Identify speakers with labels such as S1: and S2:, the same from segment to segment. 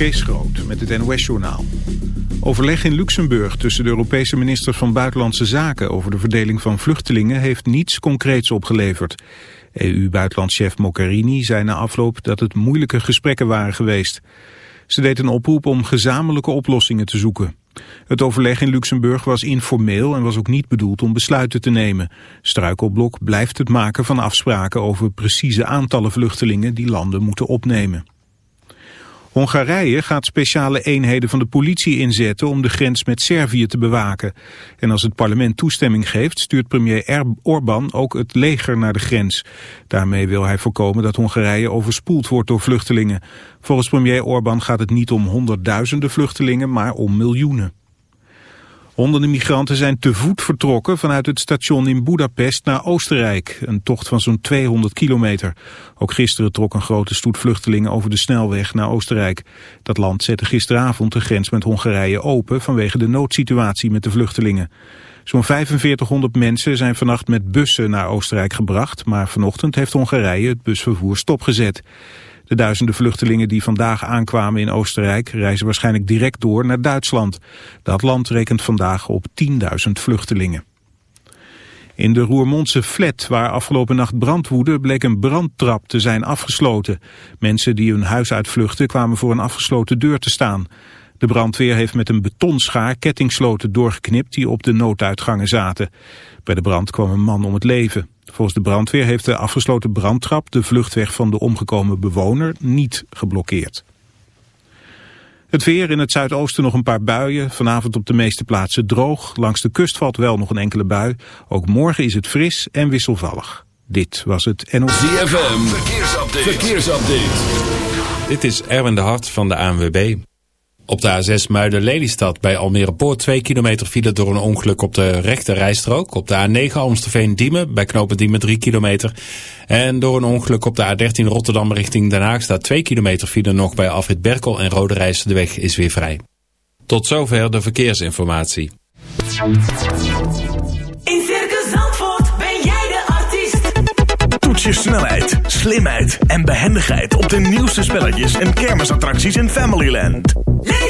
S1: Kees met het NOS-journaal. Overleg in Luxemburg tussen de Europese ministers van Buitenlandse Zaken... over de verdeling van vluchtelingen heeft niets concreets opgeleverd. EU-buitenlandchef Mogherini zei na afloop dat het moeilijke gesprekken waren geweest. Ze deed een oproep om gezamenlijke oplossingen te zoeken. Het overleg in Luxemburg was informeel en was ook niet bedoeld om besluiten te nemen. Struikelblok blijft het maken van afspraken over precieze aantallen vluchtelingen die landen moeten opnemen. Hongarije gaat speciale eenheden van de politie inzetten om de grens met Servië te bewaken. En als het parlement toestemming geeft, stuurt premier Orbán ook het leger naar de grens. Daarmee wil hij voorkomen dat Hongarije overspoeld wordt door vluchtelingen. Volgens premier Orbán gaat het niet om honderdduizenden vluchtelingen, maar om miljoenen. Honderden migranten zijn te voet vertrokken vanuit het station in Budapest naar Oostenrijk. Een tocht van zo'n 200 kilometer. Ook gisteren trok een grote stoet vluchtelingen over de snelweg naar Oostenrijk. Dat land zette gisteravond de grens met Hongarije open vanwege de noodsituatie met de vluchtelingen. Zo'n 4500 mensen zijn vannacht met bussen naar Oostenrijk gebracht, maar vanochtend heeft Hongarije het busvervoer stopgezet. De duizenden vluchtelingen die vandaag aankwamen in Oostenrijk reizen waarschijnlijk direct door naar Duitsland. Dat land rekent vandaag op 10.000 vluchtelingen. In de Roermondse flat waar afgelopen nacht brand woedde bleek een brandtrap te zijn afgesloten. Mensen die hun huis uitvluchten kwamen voor een afgesloten deur te staan. De brandweer heeft met een betonschaar kettingsloten doorgeknipt die op de nooduitgangen zaten. Bij de brand kwam een man om het leven. Volgens de brandweer heeft de afgesloten brandtrap de vluchtweg van de omgekomen bewoner niet geblokkeerd. Het weer in het zuidoosten nog een paar buien. Vanavond op de meeste plaatsen droog. Langs de kust valt wel nog een enkele bui. Ook morgen is het fris en wisselvallig. Dit was het NOS.
S2: ZFM, verkeersupdate. verkeersupdate.
S3: Dit is Erwin de Hart van de ANWB. Op de A6 Muiden-Lelystad bij Almere Poort 2 kilometer file door een ongeluk op de rechte rijstrook. Op de A9 Amstelveen-Diemen bij knopen Diemen 3 kilometer. En door een ongeluk op de A13 Rotterdam richting Den Haag staat 2 kilometer file nog bij Afrit Berkel en Rode Reis. De weg is weer vrij. Tot zover de verkeersinformatie.
S4: In Circus Zandvoort ben jij de artiest.
S5: Toets je snelheid, slimheid en behendigheid op de nieuwste spelletjes en kermisattracties in Familyland.
S4: Leef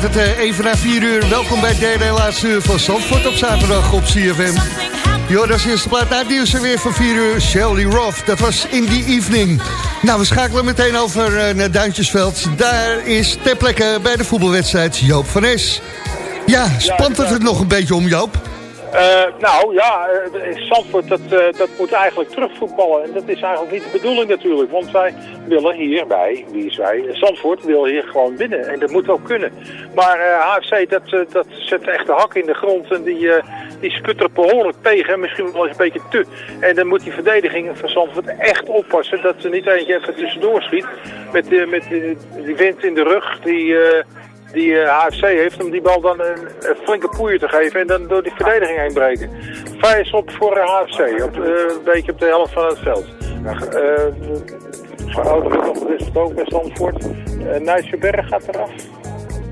S6: Werd het eh, even na 4 uur. Welkom bij het derde en laatste uur van Zandvoort op zaterdag op CFM. Jo, dat is de eerste plaat na het nieuws en weer van 4 uur. Shelly Roth, dat was in the evening. Nou, we schakelen meteen over eh, naar Duintjesveld. Daar is ter plekke bij de voetbalwedstrijd Joop van Es. Ja, spant het er nog een beetje om, Joop?
S7: Eh, nou ja, Zandvoort dat, dat moet eigenlijk terugvoetballen. En dat is eigenlijk niet de bedoeling natuurlijk. Want wij willen hier, wij, wie is wij, Zandvoort wil hier gewoon winnen. En dat moet ook kunnen. Maar HFC dat, dat zet echt de hak in de grond. En die, die sputtert behoorlijk tegen. Misschien wel eens een beetje te. En dan moet die verdediging van Zandvoort echt oppassen. Dat ze niet eentje even tussendoor schiet. Met, met die wind in de rug. Die die HFC heeft om die bal dan een, flinke poeier te geven en dan door die verdediging heen breken. Vijf op voor HFC, op, uh, een beetje op de helft van het veld. Verouderd uh, nog is ook bij Zandvoort. Uh, Nijsjeberg gaat eraf.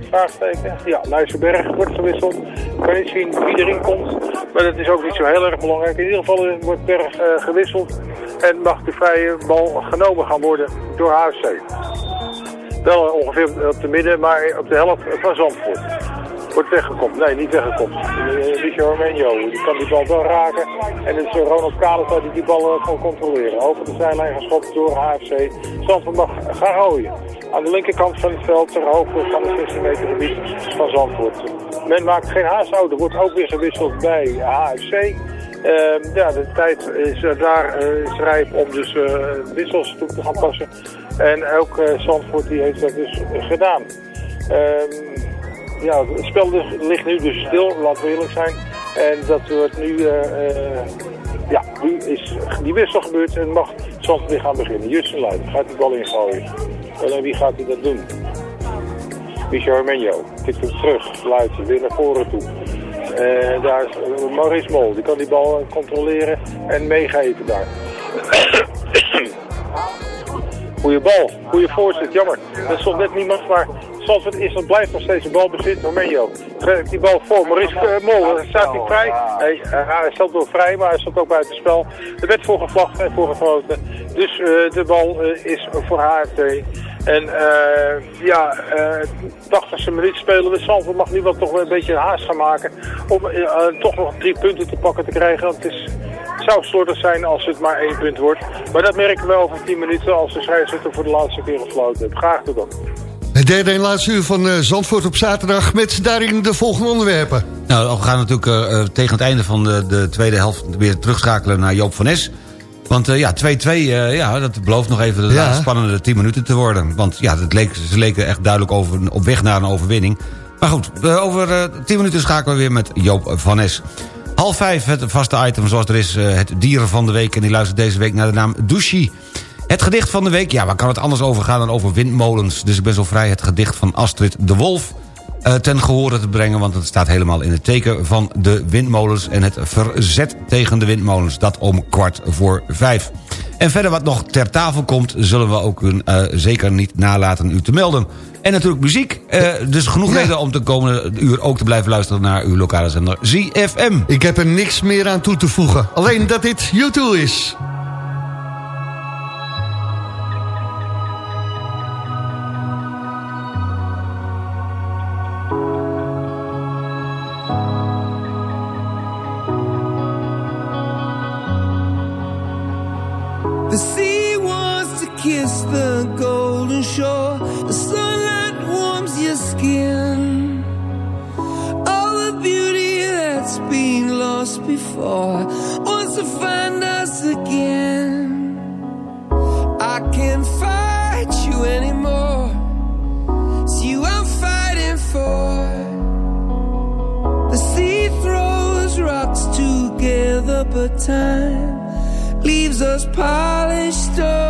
S7: Vraagteken. Ja, Nijsjeberg wordt gewisseld. Kan niet zien wie erin komt, maar dat is ook niet zo heel erg belangrijk. In ieder geval wordt Berg gewisseld en mag de vrije bal genomen gaan worden door HFC. Wel ongeveer op de midden, maar op de helft van Zandvoort. Wordt. Nee, niet weggekopt. Michel Armenio, die kan die bal wel raken. En het is Ronald Kaleta die die bal kan controleren. Over de zijlijn geschopt door HFC. Zandvoort mag gaan rooien. Aan de linkerkant van het veld, ter hoogte van de 16 meter gebied van Zandvoort. Men maakt geen haast. Er wordt ook weer gewisseld bij HFC. Uh, ja, de tijd is daar uh, rijp om dus wissels toe te gaan passen. En ook Zandvoort die heeft dat dus gedaan. Ja, het spel ligt nu dus stil, laten we eerlijk zijn. En dat wordt nu, ja, nu is die wissel gebeurd en mag Zandvoort weer gaan beginnen. Justin Luijten gaat die bal ingooien. En wie gaat hij dat doen? Michel Armenio, tikt hem terug, Luijten weer naar voren toe. Uh, daar is Maurice Mol, die kan die bal controleren en meegeven daar. Goeie bal, goede voorzet, jammer. Dat stond net niemand, maar Zandvoort is en blijft nog steeds een balbezit. Romenio geeft die bal voor. Maurice uh, Mol, staat hij vrij? Hij, hij stond wel vrij, maar hij stond ook buiten spel. Er werd voor gevlacht en voor gefloten. Dus de bal is voor HFT. En uh, ja, uh, 80ste minuut spelen we. Zandvoort mag nu wel toch een beetje haast gaan maken. Om toch nog drie punten te pakken te krijgen. Want het, is, het zou slordig zijn als het maar één punt wordt. Maar dat merken we over 10 minuten als de scheidsrechter voor de laatste keer gefloten heeft. Graag tot dan.
S6: Het derde en laatste uur van uh, Zandvoort op zaterdag met daarin de volgende onderwerpen.
S8: Nou, we gaan natuurlijk uh, tegen het einde van de, de tweede helft weer terugschakelen naar Joop van Es. Want uh, ja, 2-2, uh, ja, dat belooft nog even de ja. spannende 10 minuten te worden. Want ja, het leek, ze leken echt duidelijk over, op weg naar een overwinning. Maar goed, uh, over 10 minuten schakelen we weer met Joop van Es. Half vijf, het vaste item zoals er is, het dieren van de week. En die luistert deze week naar de naam Douchy. Het gedicht van de week, ja, waar kan het anders over gaan dan over windmolens? Dus ik ben zo vrij het gedicht van Astrid de Wolf uh, ten gehore te brengen... want het staat helemaal in het teken van de windmolens... en het verzet tegen de windmolens. Dat om kwart voor vijf. En verder wat nog ter tafel komt... zullen we ook uh, zeker niet nalaten u te melden. En natuurlijk muziek. Uh, dus genoeg ja. reden om de komende uur ook te blijven luisteren... naar uw lokale zender ZFM.
S6: Ik heb er niks meer aan toe te voegen. Alleen dat dit YouTube is.
S9: But time leaves us polished stones.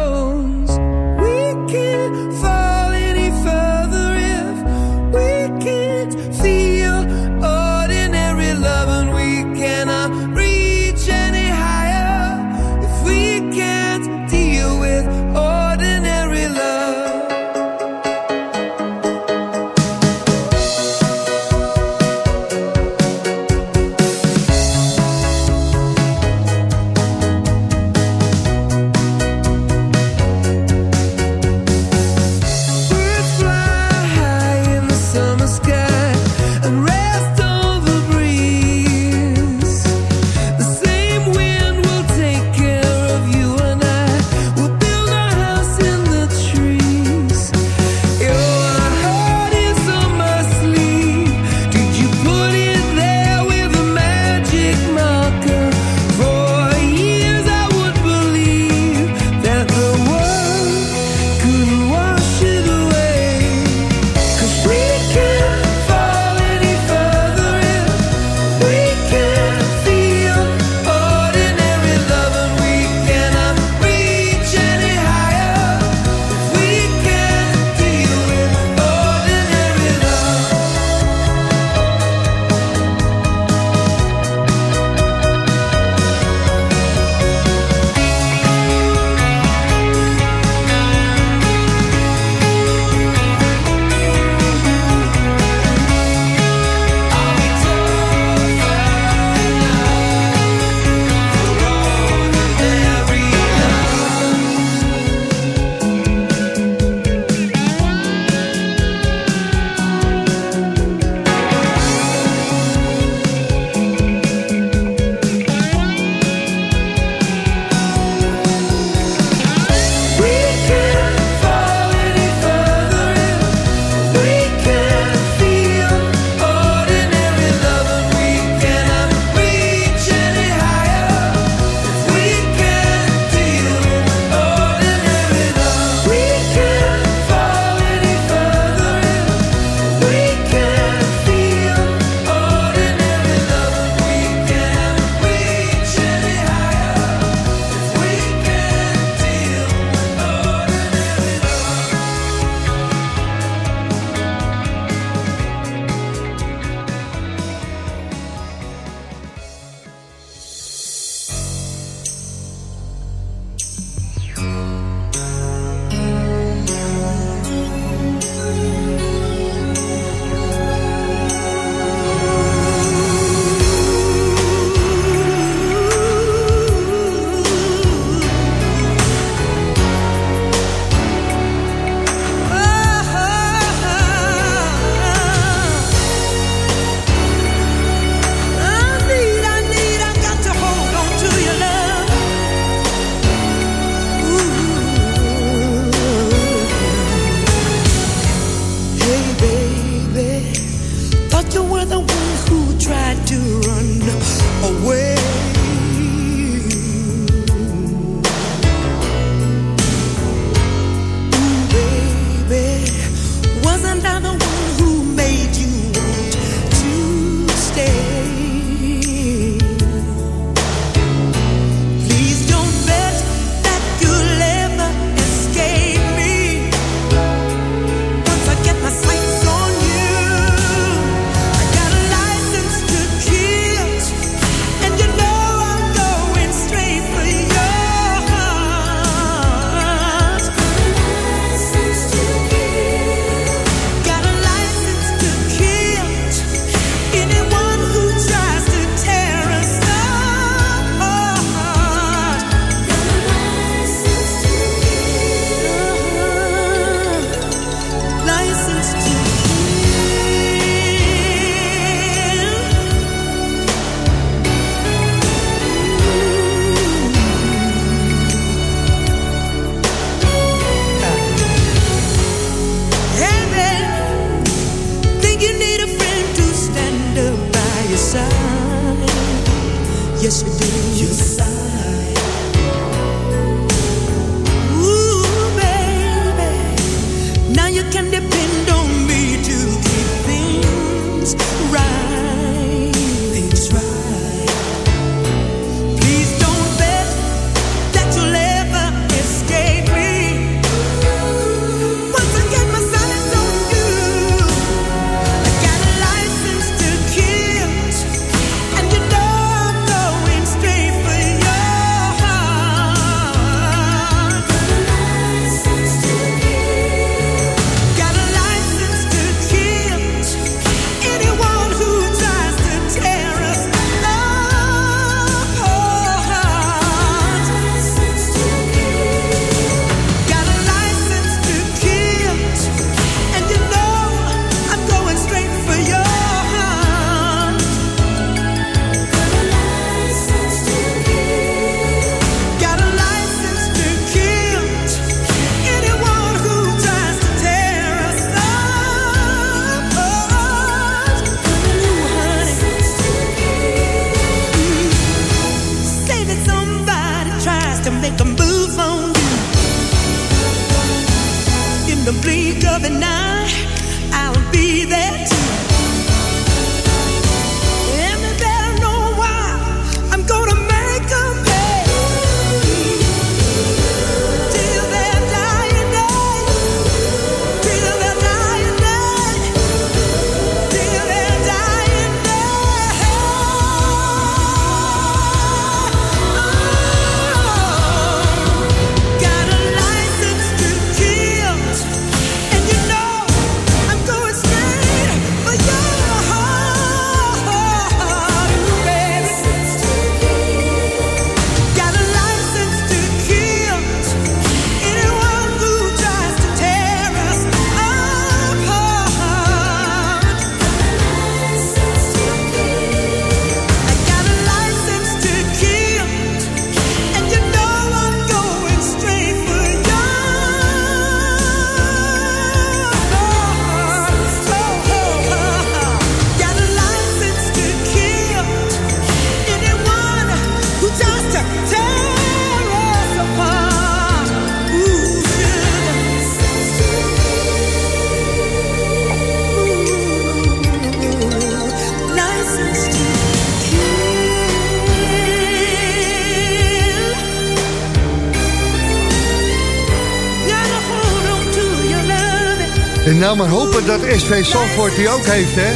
S6: En nou maar hopen dat SV Salford die ook heeft, hè.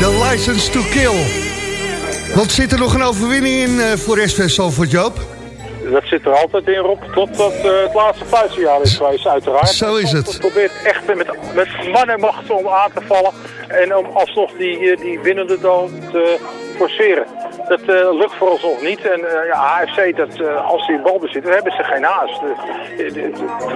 S6: De license to kill. Wat zit er nog een overwinning in eh, voor SV Salford, Joop?
S7: Dat zit er altijd in, Rob, totdat uh, eh, het laatste fluitsignaal is geweest, uiteraard.
S6: Zo is het.
S7: We probeert echt met, met man en macht om aan te vallen en om alsnog die, eh, die winnende dan te forceren. Dat eh, lukt voor ons nog niet. En eh, ja, AFC, dat, eh, als bal bezit, dan hebben ze geen haast.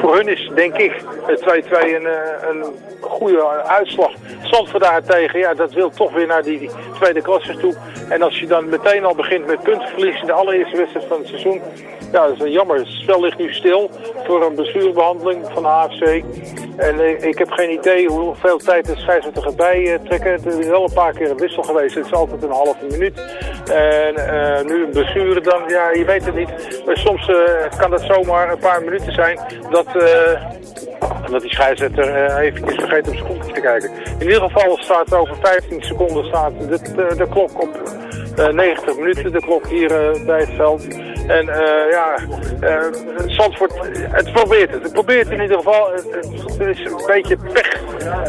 S7: Voor hun is, denk ik, het 2-2 een, een goede uitslag. Zandvoort daartegen, ja, dat wil toch weer naar die, tweede klasse toe. En als je dan meteen al begint met puntenverlies in de allereerste wedstrijd van het seizoen... Ja, dat is een jammer. Het spel ligt nu stil voor een blessurebehandeling van de AFC. En ik heb geen idee hoeveel tijd de scheidsrechter gaat bijtrekken. Er is wel een paar keer een wissel geweest. Het is altijd een halve minuut. En eh, nu een blessure dan, ja, je weet het niet. Maar soms eh, kan dat zomaar een paar minuten zijn dat... eh, dat die scheidsrechter eh, eventjes vergeet op zijn te kijken. In ieder geval staat over 15 seconden staat de, de, klok op eh, 90 minuten, de klok hier eh, bij het veld. En eh, ja, eh Zandvoort, het probeert het. Het probeert in ieder geval. Het, is een beetje pech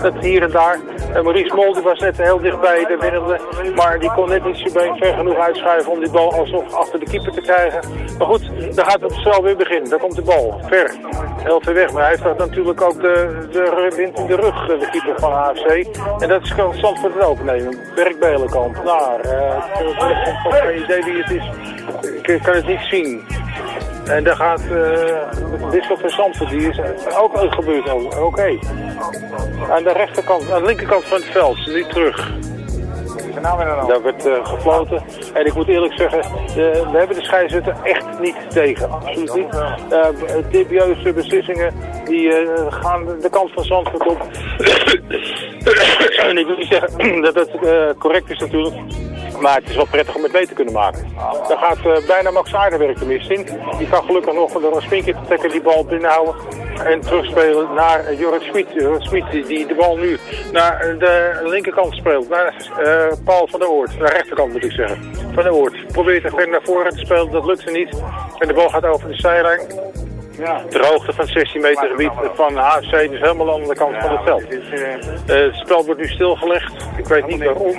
S7: dat hier en daar. Maurice Mol die was net heel dichtbij de winnende. Maar die kon net niet zijn ver genoeg uitschuiven om die bal alsnog achter de keeper te krijgen. Maar goed, dan gaat het spel weer beginnen. Daar komt de bal. Ver. Heel ver weg. Maar hij heeft natuurlijk ook de, de wind in de rug, de keeper van AFC. En dat kan Zandvoort het ook nemen. Berk Belenkamp. Eh, ik heb wie het is. Ik kan het niet zien. En daar gaat uh, Wissel van Zandvoort, die is ook ook gebeurd. ook. Oké. Aan de rechterkant, aan de linkerkant van het veld, nu terug. Daar werd uh, gefloten. En ik moet eerlijk zeggen, we hebben de scheidsrechter echt niet tegen. Absoluut niet. Uh, dubieuze beslissingen die gaan de kant van Zandvoort op. en ik wil niet zeggen dat het correct is natuurlijk. Maar het is wel prettig om het mee te kunnen maken. Daar gaat uh, bijna Max Aardenwerk de mist in. Die kan gelukkig nog door een spinker te trekken die bal binnenhouden. En terugspelen naar Jorrit Smit. Jorrit Smit die, de bal nu naar de linkerkant speelt. Naar uh, Paul van der Oort. Naar de rechterkant moet ik zeggen. Van der Oort. Probeert er ver naar voren te spelen. Dat lukt ze niet. En de bal gaat over de zijlijn. Ja. Ter hoogte van 16 meter gebied van HFC, dus helemaal aan de andere kant van het veld. Uh, het spel wordt nu stilgelegd. Ik weet niet waarom.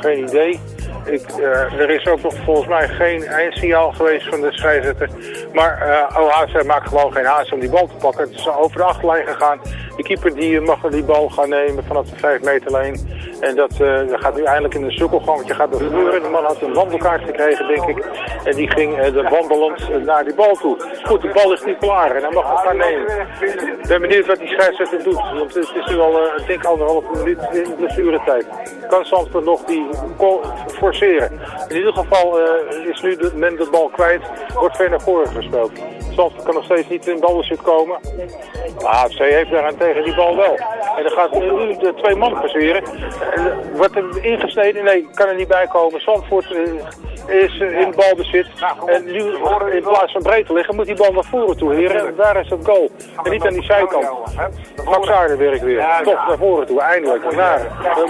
S7: Geen idee. Ik, uh, er is ook nog volgens mij geen eindsignaal geweest van de scheidsrechter. Maar uh, OHC maakt gewoon geen haast om die bal te pakken. Het is over de achterlijn gegaan. De keeper die mag die bal gaan nemen vanaf de 5 meter lijn. En dat, uh, dat gaat nu eindelijk in een sukkelgangetje gaat er gebeuren. De man had een wandelkaart gekregen, denk ik. En die ging uh, wandelend naar die bal toe. Goed, die bal is niet klaar en hij mag hem gaan nemen. Ik ben benieuwd wat die scheidsrechter doet. Want het is nu al, ik denk anderhalf minuut in blessuretijd. Kan Zandvoort nog die In ieder geval is nu de, men de bal kwijt. Wordt ver naar voren gespeeld. Zandvoort kan nog steeds niet in balbezit komen. Maar AFC heeft daarentegen die bal wel. En dan gaat nu de twee man passeren. En wordt er ingesneden? Nee, kan er niet bij komen. Zandvoort uh, is uh, in balbezit. En nu in plaats van breed te liggen moet die bal naar voren toe. Heren, daar is het goal. En niet aan die zijkant. Max Aardenwerk weer. Toch naar voren toe, eindelijk. Naar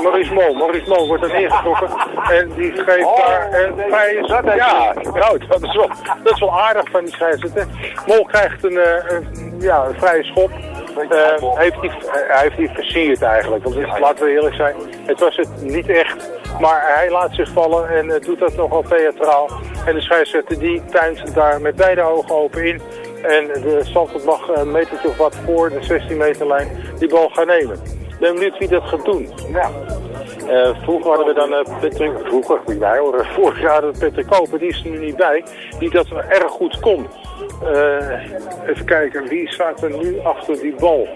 S7: Maurice Mol. Maurice Mol wordt er neergetrokken. En die geeft daar een vrije... Ja, nou, dat is wel, dat is wel aardig van die scheidsrechter. Mol krijgt een, een, ja, een vrije schop. Uh, heeft hij, hij heeft die versierd eigenlijk. Laten we eerlijk zijn, het was het niet echt. Maar hij laat zich vallen en doet dat nogal theatraal. En de scheidsrechter die tuint daar met beide ogen open in. En de Zandvoort mag een metertje of wat voor de 16 meter lijn die bal gaan nemen. Ik ben benieuwd wie dat gaat doen. Ja. Vroeger hadden we dan uh, Patrick, vroeger, niet bij hoor, vorig jaar Patrick Koper, die is er nu niet bij, die dat erg goed kon. Uh, even kijken, wie staat er nu achter die bal?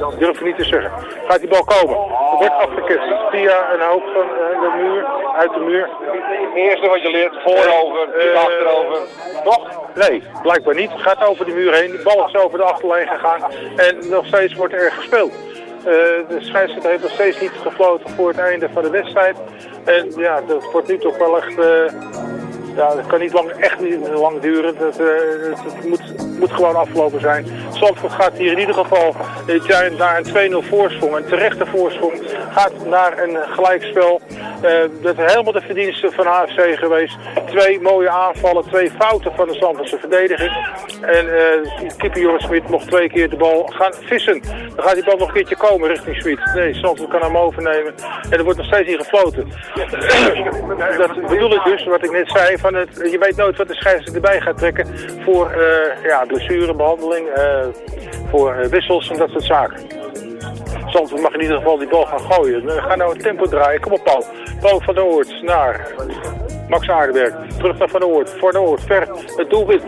S7: Dat durf ik niet te zeggen. Gaat die bal komen? Er wordt afgekist via een hoop van uh, de muur, uit de muur.
S10: Het eerste wat je leert, voorover, niet achterover.
S7: Toch? Nee, blijkbaar niet. Het gaat over de muur heen. De bal is over de achterlijn gegaan. En nog steeds wordt er gespeeld. Uh, de scheidsrechter heeft nog steeds niet gefloten voor het einde van de wedstrijd. En ja, dat wordt nu toch wel echt... Uh, ja, dat kan niet lang, echt niet lang duren. Dat, het moet, moet gewoon afgelopen zijn. Zandvoort gaat hier in ieder geval uh, naar een 2-0 voorsprong. Een terechte voorsprong gaat naar een gelijkspel. Uh, dat is helemaal de verdienste van AFC geweest. Twee mooie aanvallen, twee fouten van de Zandvoortse verdediging. En uh, keeper Joris Smit mocht twee keer de bal gaan vissen. Dan gaat die bal nog een keertje komen richting Smit. Nee, Zandvoort kan hem overnemen. En er wordt nog steeds niet gefloten. dat bedoel ik dus, wat ik net zei. Van het, je weet nooit wat de scheidsrechter erbij gaat trekken voor uh, ja, blessurebehandeling, uh, voor uh, wissels en dat soort zaken. Zandvoort mag in ieder geval die bal gaan gooien. We gaan nou een tempo draaien. Kom op Paul. Paul van der Oort naar Max Aardenberg. Terug naar Van Oort. Van Oort. Ver. Het doelwit.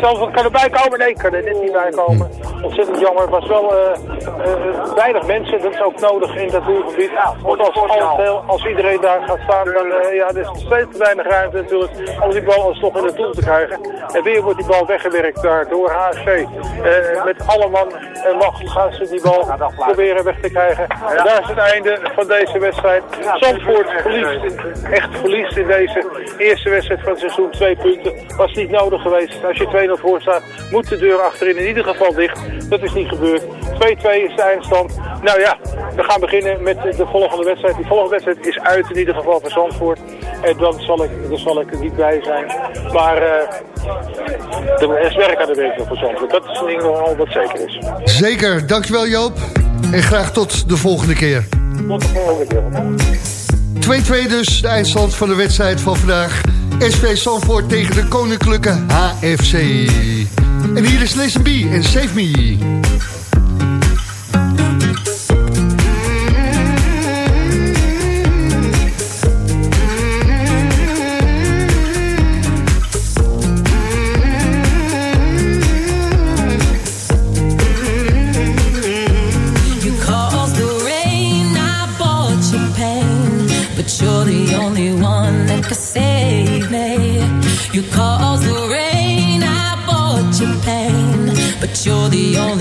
S7: Zelfs kan erbij komen. Nee, kan er net niet bij komen. Ontzettend jammer. Het was wel eh, eh, weinig mensen. Dat is ook nodig in dat doelgebied. Want als, als, als iedereen daar gaat staan, dan eh, ja, er is steeds te weinig ruimte natuurlijk om die bal alsnog in het doel te krijgen. En weer wordt die bal weggewerkt daar door. Eh, met alle man en macht gaan ze die bal proberen weg te krijgen. En daar is het einde van deze wedstrijd. Zandvoort verliest, echt verliest in deze eerste wedstrijd van het seizoen. Twee punten. Was niet nodig geweest. Als je 2-0 voor staat, moet de deur achterin in ieder geval dicht. Dat is niet gebeurd. 2-2 is de eindstand. Nou ja, we gaan beginnen met de volgende wedstrijd. Die volgende wedstrijd is uit in ieder geval voor Zandvoort. En dan zal ik, dan zal ik er niet bij zijn. Maar eh er is werk aan de winkel voor Zandvoort. Dat is in ieder geval wat zeker is.
S6: Zeker, dankjewel Joop. En graag tot de volgende keer.
S7: Tot de volgende keer.
S6: 2-2 dus, de eindstand van de wedstrijd van vandaag. SV Zandvoort tegen de Koninklijke HFC. En hier is Listen B en Save Me.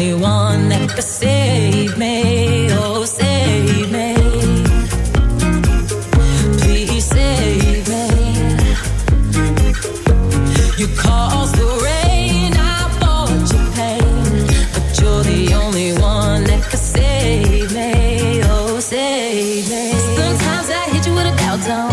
S11: Only one that could save me. Oh, save me. Please save me. You caused the rain, I bought you pain, but you're the only one that save me. Oh, save me. Sometimes I hit you with a doubt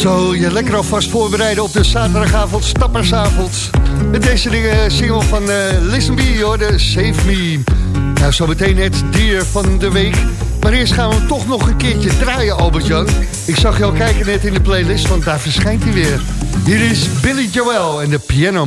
S6: Zo, je lekker alvast voorbereiden op de zaterdagavond, stappersavond. Met deze dingen single van eh Listen hoor, de Save Me. Nou, zometeen het dier van de week. Maar eerst gaan we toch nog een keertje draaien, Albert-Jan. Ik zag al kijken net in de playlist, want daar verschijnt hij weer. Hier is Billy Joel en de Piano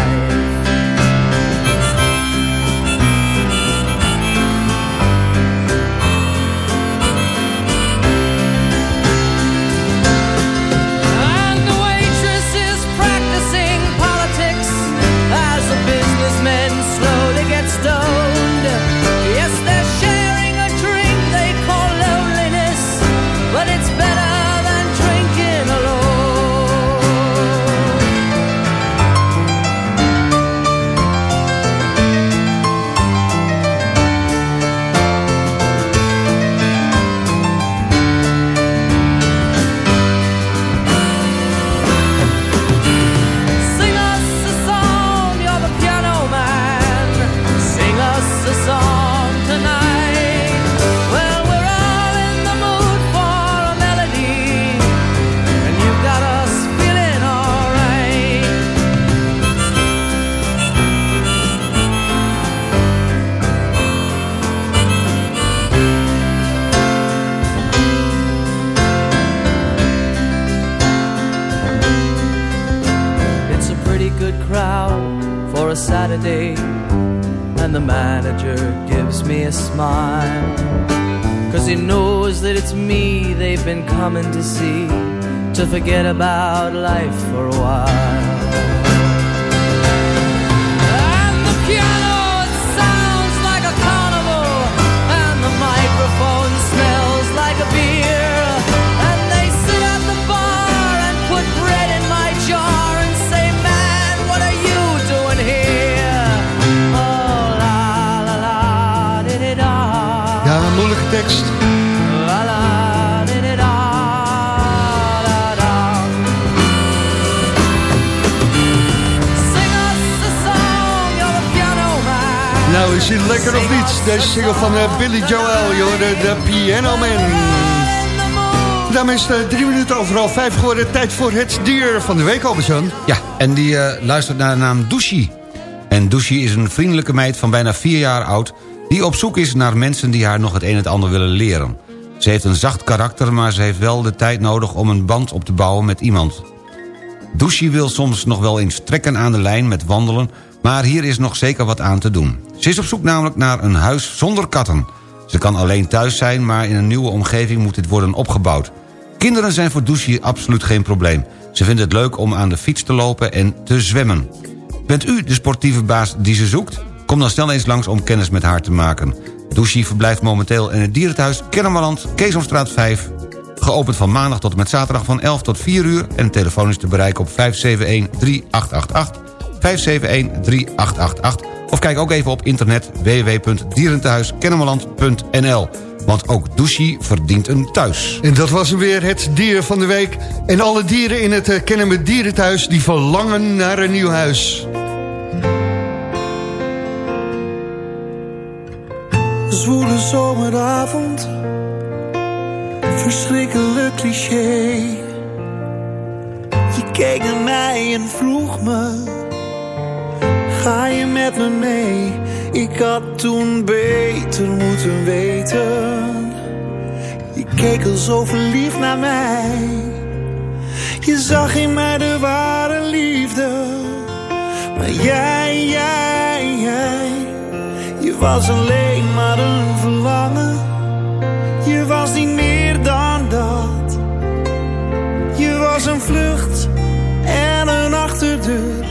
S12: To forget about life for a while.
S6: Hij lekker of niet? Deze single van eh, Billy Joel, je hoorde de Piano Man. Daarmee is het eh, drie minuten overal vijf geworden. Tijd voor het dier van de week, Albert-Jan.
S8: Ja, en die eh, luistert naar de naam Douchy. En Douchy is een vriendelijke meid van bijna vier jaar oud... die op zoek is naar mensen die haar nog het een en het ander willen leren. Ze heeft een zacht karakter, maar ze heeft wel de tijd nodig... om een band op te bouwen met iemand. Douchy wil soms nog wel eens trekken aan de lijn met wandelen... maar hier is nog zeker wat aan te doen. Ze is op zoek namelijk naar een huis zonder katten. Ze kan alleen thuis zijn, maar in een nieuwe omgeving moet dit worden opgebouwd. Kinderen zijn voor Douchy absoluut geen probleem. Ze vindt het leuk om aan de fiets te lopen en te zwemmen. Bent u de sportieve baas die ze zoekt? Kom dan snel eens langs om kennis met haar te maken. Douchy verblijft momenteel in het dierenthuis Kennemerland, Keesomstraat 5... Geopend van maandag tot en met zaterdag van 11 tot 4 uur... en de telefoon is te bereiken op 571-3888, 571-3888... of kijk ook even op internet www.dierenthuiskennemerland.nl. Want ook Douchy verdient een thuis.
S6: En dat was weer, het dier van de week. En alle dieren in het uh, Kennemer Dierenthuis... die verlangen naar een nieuw huis.
S13: Zwoele zomeravond, verschrikkelijk cliché. Je keek naar mij en vroeg me, ga je met me mee? Ik had toen beter moeten weten. Je keek al zo verliefd naar mij. Je zag in mij de ware liefde. Maar jij, jij, jij. Je was alleen maar een verlangen. Je was niet meer dan dat. Je was een vlucht en een achterdeur.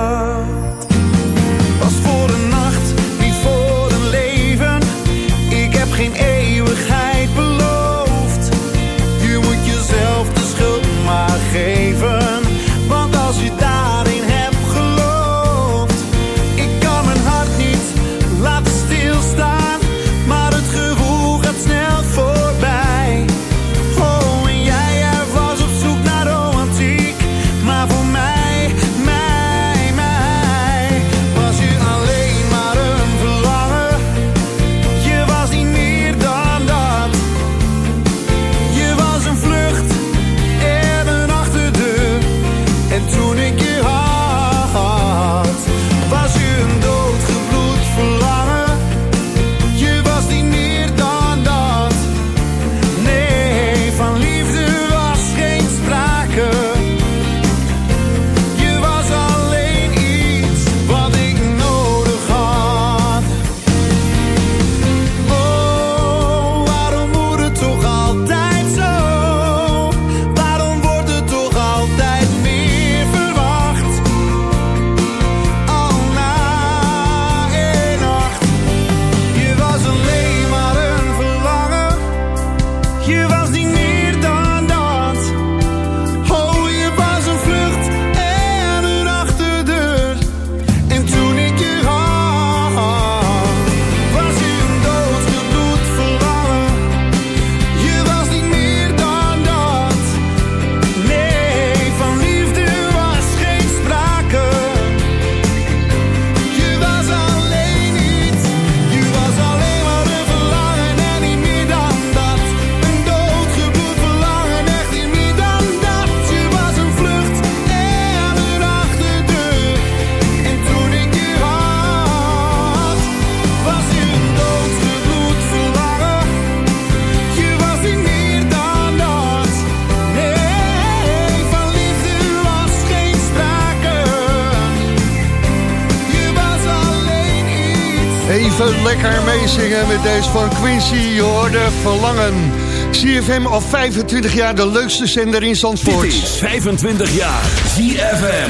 S6: Meezingen met deze van Quincy. Je hoorde Verlangen. CFM al 25 jaar de leukste zender in Zandvoort.
S2: Dit is 25 jaar ZFM.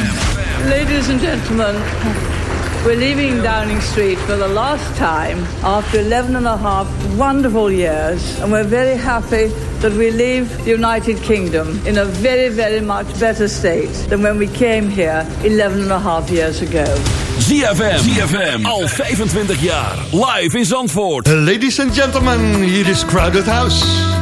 S14: Ladies and gentlemen, we're leaving Downing Street for the last time after 11 and a half wonderful years. And we're very happy that we leave the United Kingdom in a very, very much better state than when we came here 11 and a half years ago.
S2: ZFM. ZFM. Al 25 jaar. Live in Zandvoort.
S6: Ladies and gentlemen, hier is Crowded House.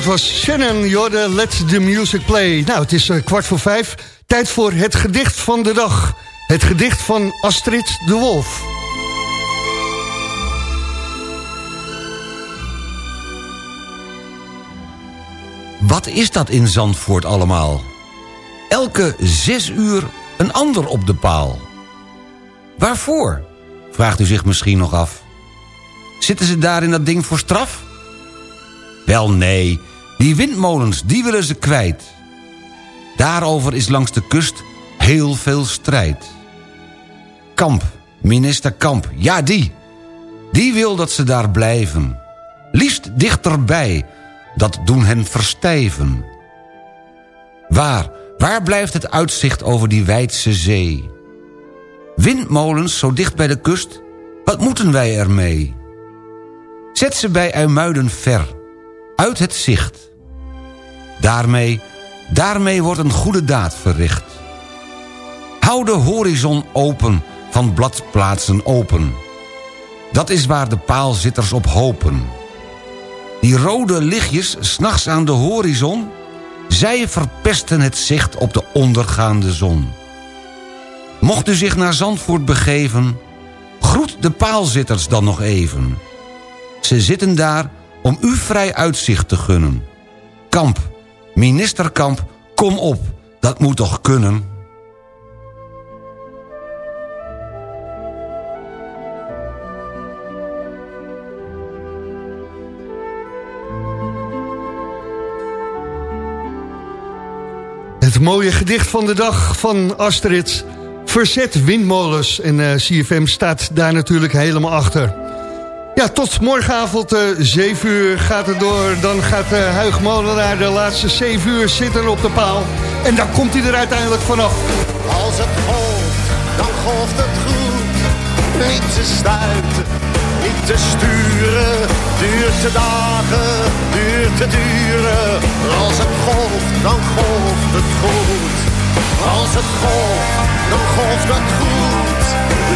S6: Dat was Shannon, Jorde, Let the Music Play. Nou, het is eh, kwart voor vijf. Tijd voor het gedicht van de dag. Het gedicht van Astrid de Wolf.
S8: Wat is dat in Zandvoort allemaal? Elke zes uur een ander op de paal. Waarvoor? Vraagt u zich misschien nog af. Zitten ze daar in dat ding voor straf? Wel nee, die windmolens, die willen ze kwijt. Daarover is langs de kust heel veel strijd. Kamp, minister Kamp, ja die. Die wil dat ze daar blijven. Liefst dichterbij, dat doen hen verstijven. Waar, waar blijft het uitzicht over die wijdse zee? Windmolens zo dicht bij de kust, wat moeten wij ermee? Zet ze bij IJmuiden ver, uit het zicht. Daarmee, daarmee wordt een goede daad verricht. Hou de horizon open, van bladplaatsen open. Dat is waar de paalzitters op hopen. Die rode lichtjes s'nachts aan de horizon... zij verpesten het zicht op de ondergaande zon. Mocht u zich naar Zandvoort begeven... groet de paalzitters dan nog even. Ze zitten daar om u vrij uitzicht te gunnen. Kamp, minister Kamp, kom op, dat moet toch kunnen...
S6: Het mooie gedicht van de dag van Astrid. Verzet windmolens. En eh, CFM staat daar natuurlijk helemaal achter. Ja, tot morgenavond uh, 7 uur gaat het door. Dan gaat uh, Huig Molenaar de laatste 7 uur zitten op de paal. En daar komt hij er uiteindelijk vanaf.
S15: Als het golft, dan golft het goed. Niet te stuiten, niet te sturen. Duurt te dagen, duurt te duren. Als het golft, dan golft het goed. Als het golft, dan golft het goed.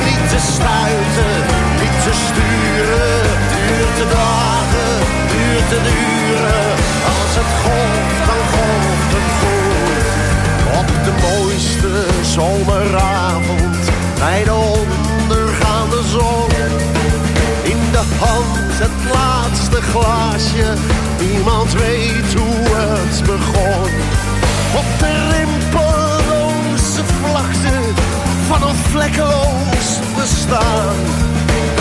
S15: Niet te stuiten, te sturen. Duurt te dagen, duurt te duren. Als het golft, dan golft het. Op de mooiste zomeravond, bij de ondergaande zon. In de hand het laatste glaasje, niemand weet hoe het begon. Op de rimpeloze vlakte van een vlekkeloos bestaan.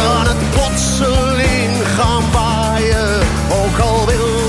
S15: Kan het plotseling gaan waaien, ook al wil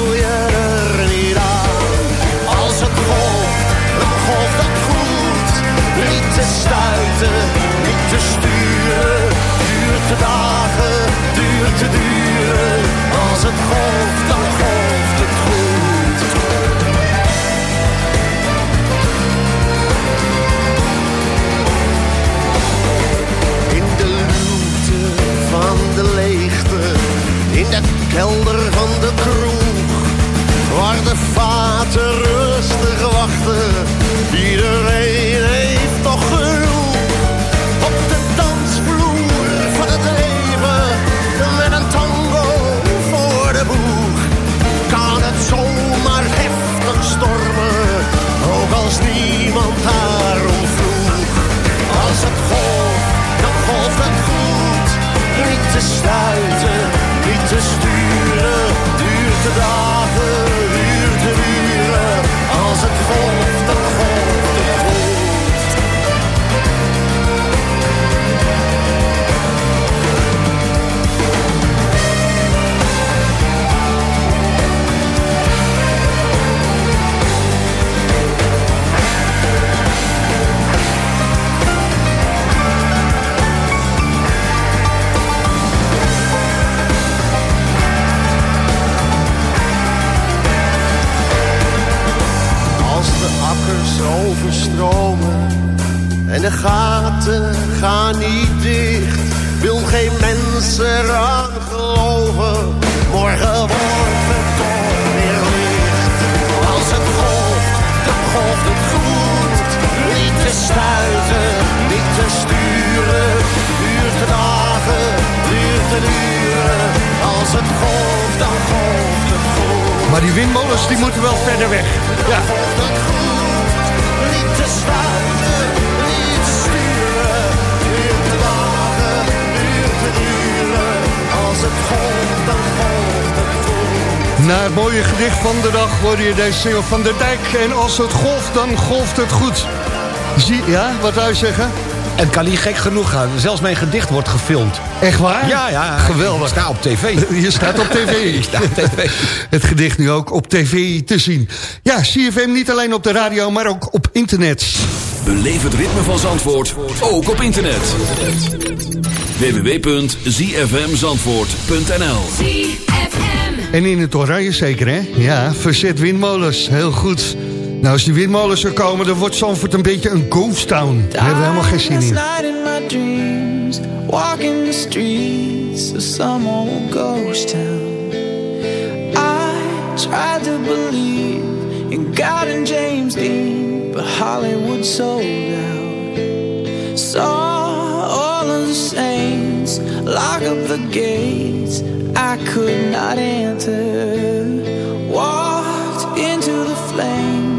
S6: Maar die windmolens die moeten wel verder weg. Ja. Na het mooie gedicht van de dag hoor je deze single van de dijk. En als het golft, dan golft het goed. Zie, ja, wat zou je zeggen?
S8: En kan niet gek genoeg gaan. Zelfs mijn gedicht wordt gefilmd.
S6: Echt waar?
S8: Ja, ja.
S6: Geweldig.
S8: Ik sta op tv.
S6: Je staat op tv.
S8: Ik sta op tv.
S6: Het gedicht nu ook op tv te zien. Ja, CFM niet alleen op de radio, maar ook op internet.
S16: Beleef het ritme van Zandvoort, ook op internet. www.zfmzandvoort.nl
S6: En in het oranje zeker, hè? Ja, verzet windmolens. Heel goed. Nou, als die windmolens er komen, dan wordt Zandvoort een beetje een ghost town. Daar hebben we helemaal geen zin in.
S4: night in my dreams, walking the streets of some old ghost town. I tried to believe in God and James Dean, but Hollywood sold out. Saw all of the saints lock up the gates. I could not enter.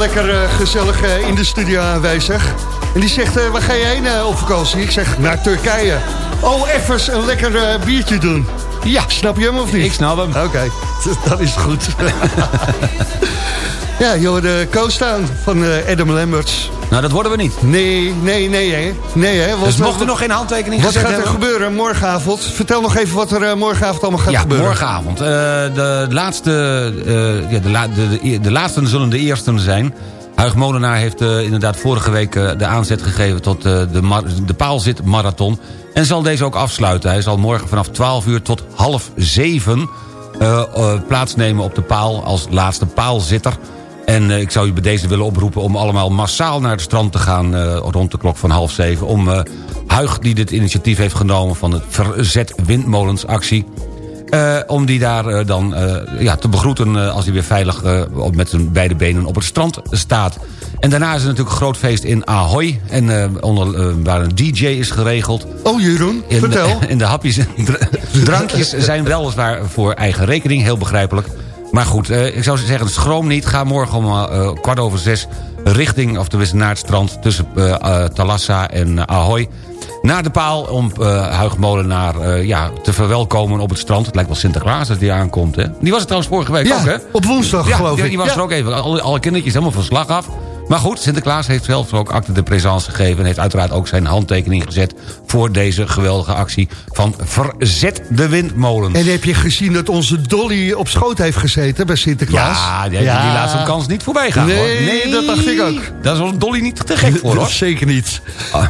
S6: Lekker eh, gezellig eh, in de studio aanwezig. En die zegt, eh, waar ga je heen eh, op vakantie? Ik zeg, naar Turkije. Oh, even een lekker biertje doen. Ja. Snap je hem of niet?
S8: Ik snap hem.
S6: Oké, dat is goed. ja, joh, de co-staan van eh, Adam Lamberts.
S8: Nou, dat worden we niet.
S6: Nee, nee, nee, hè. Nee, hè. Wat,
S8: Dus mocht er nog geen handtekening
S6: Wat gaat er
S8: hebben?
S6: gebeuren morgenavond? Vertel nog even wat er eh, morgenavond allemaal gaat
S8: ja,
S6: gebeuren.
S8: morgenavond. Eh, de, laatste, eh, ja, de, la, de, de, de laatsten zullen de eersten zijn. Huig Molenaar heeft inderdaad vorige week de aanzet gegeven... tot de, de paalzit marathon. En zal deze ook afsluiten. Hij zal morgen vanaf 12 uur tot half 7 eh, eh, plaatsnemen op de paal... als laatste paalzitter. En eh, ik zou u bij deze willen oproepen om allemaal massaal naar het strand te gaan... eh, rond de klok van half zeven. Om eh, Huig, die dit initiatief heeft genomen van het Verzet Windmolensactie... Om die daar dan ja, te begroeten als hij weer veilig met zijn beide benen op het strand staat. En daarna is er natuurlijk een groot feest in Ahoy. En, onder, waar een DJ is geregeld.
S6: Oh Jeroen,
S8: En,
S6: vertel.
S8: En de hapjes en dra- drankjes zijn weliswaar voor eigen rekening. Heel begrijpelijk. Maar goed, eh, ik zou zeggen, schroom niet. Ga morgen om eh, kwart over zes richting, of tenminste naar het strand... tussen eh, eh, Talassa en Ahoy. naar de paal om uh, Huig Molenaar eh, ja, te verwelkomen op het strand. Het lijkt wel Sinterklaas dat die aankomt, hè? Die was het trouwens vorige week
S6: Ja,
S8: ook, hè?
S6: op woensdag,
S8: ja,
S6: geloof
S8: die,
S6: ik.
S8: Die was
S6: Ja.
S8: er ook even. Alle, alle kindertjes helemaal van slag af. Maar goed, Sinterklaas heeft zelf ook acte de présence gegeven... en heeft uiteraard ook zijn handtekening gezet... voor deze geweldige actie van Verzet de Windmolens.
S6: En heb je gezien dat onze Dolly op schoot heeft gezeten bij Sinterklaas?
S8: Ja, die, die laat zijn kans niet voorbij gaan.
S6: Nee,
S8: hoor. nee,
S6: dat dacht ik ook.
S8: Daar is onze Dolly niet te gek voor, hoor.
S6: Zeker niet.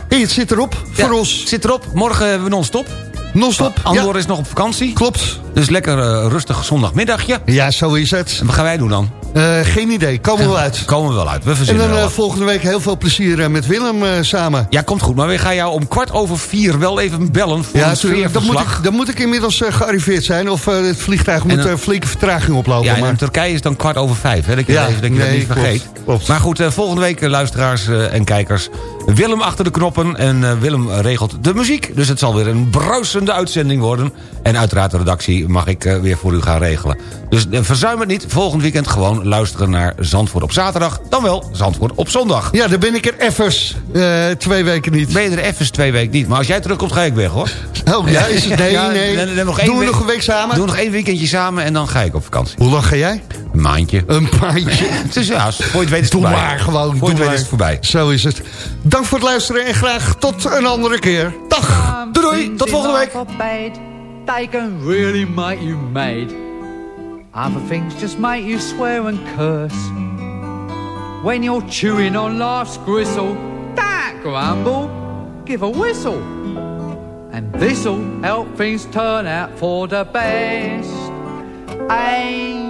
S6: Hey, het zit erop voor ons.
S8: Zit erop. Morgen hebben we non-stop.
S6: Non-stop.
S8: Andor
S6: ja.
S8: is nog op vakantie.
S6: Klopt.
S8: Dus lekker eh, rustig zondagmiddagje.
S6: Ja, zo is het.
S8: En wat gaan wij doen dan?
S6: Eh, geen idee. Komen we wel uit.
S8: Komen we wel uit. We
S6: En
S8: verzinnen
S6: dan
S8: wel
S6: eh, volgende week heel veel plezier met Willem samen.
S8: Ja, komt goed. Maar we gaan jou om kwart over vier wel even bellen voor
S6: Ja,
S8: een.
S6: Dan moet, ik, dan moet ik inmiddels gearriveerd zijn. Of het vliegtuig moet
S8: dan-
S6: eh, flinke vertraging oplopen.
S8: Ja, en
S6: maar...
S8: in Turkije is het dan kwart over vijf. Hè? Dat je,
S6: Ja,
S8: dat even, dat, je
S6: nee,
S8: dat niet vergeet.
S6: klopt.
S8: Maar goed, volgende week, luisteraars en kijkers... Willem achter de knoppen en eh, Willem regelt de muziek. Dus het zal weer een bruisende uitzending worden. En uiteraard de redactie mag ik eh, weer voor u gaan regelen. Dus eh, verzuim het niet. Volgend weekend gewoon luisteren naar Zandvoort op zaterdag. Dan wel Zandvoort op zondag.
S6: Ja, dan ben ik er effens eh, twee weken niet.
S8: Ben je er even twee weken niet. Maar als jij terugkomt, ga ik weg, hoor.
S6: Oh, ja, is het? Nee,
S8: Ja,
S6: nee.
S8: dan- dan nog één
S6: Doen we
S8: week-
S6: nog een week samen?
S8: Doe nog één weekendje samen en dan ga ik op vakantie.
S6: Hoe lang ga jij?
S8: Een maandje.
S6: Een maandje.
S8: Het is ja, voor je het weet is het
S6: Doe
S8: voorbij.
S6: maar gewoon.
S8: Voor je
S6: doe
S8: het weet is het voorbij.
S6: Zo is het. Dank voor het luisteren en graag tot een andere keer. Dag.
S8: Doei doei, tot volgende week.
S12: They can really make you mad. Other things just make you swear and curse. When you're chewing on life's gristle, don't grumble, give a whistle. And this'll help things turn out for the best. And